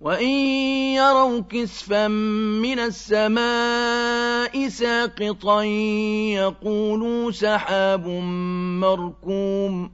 وَإِن يَرَوْا كِسْفًا مِّنَ السَّمَاءِ سَاقِطًا يَقُولُوا سَحَابٌ مَّرْكُومٌ